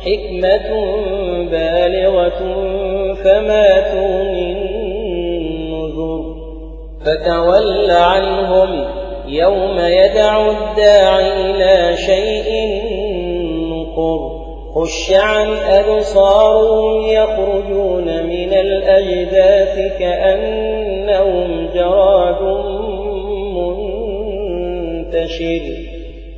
حكمة بالغة فما تغني النذر. فتول عنهم يوم يدع الداعي إلى شيء نقر. خش عن أبصارهم يخرجون من الأجداث كأنهم جراد منتشر.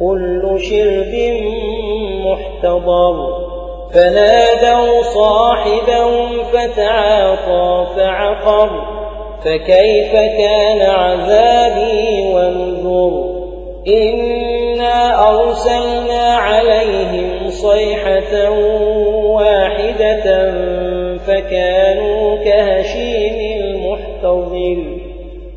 كل شرب محتضر. فنادوا صاحبهم فتعاطى فعقر. فكيف كان عذابي ونذر إنا أرسلنا عليهم صيحة واحدة فكانوا كهشيم المحتضر.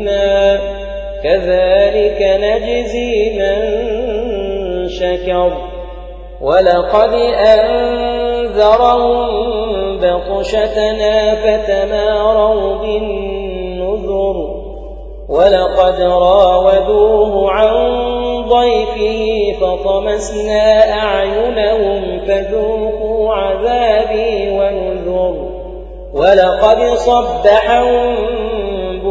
عندنا كذلك نجزي من شكر. ولقد فأنذرهم بطشتنا فتماروا بالنذر. ولقد راودوه عن ضيفه فطمسنا أعينهم فذوقوا عذابي ونذر. ولقد صبحهم